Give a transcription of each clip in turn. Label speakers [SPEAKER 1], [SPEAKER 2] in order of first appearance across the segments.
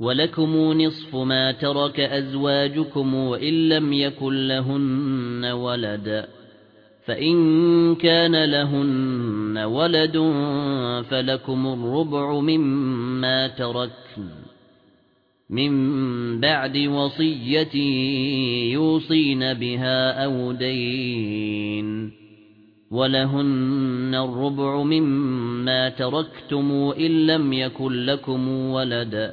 [SPEAKER 1] ولكم نصف ما ترك أزواجكم وإن لم يكن لهن ولد فإن كان لهن ولد فلكم الربع مما تركن من بعد وصية يوصين بها أو دين ولهن الربع مما تركتم إن لم يكن لكم ولد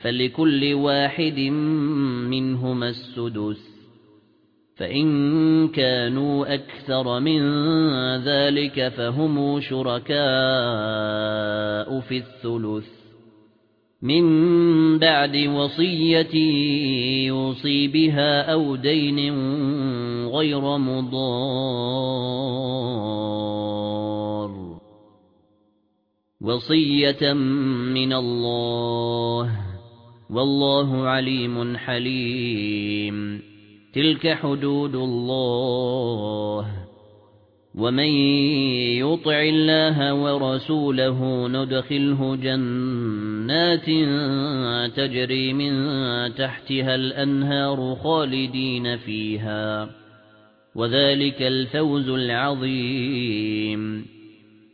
[SPEAKER 1] فلكل واحد منهما السدس فإن كانوا أكثر من ذلك فهم شركاء في الثلث من بعد وصية يوصي بها أو دين غير مضار وصية من الله والله عليم حليم. تلك حدود الله. ومن يطع الله ورسوله ندخله جنات تجري من تحتها الأنهار خالدين فيها. وذلك الفوز العظيم.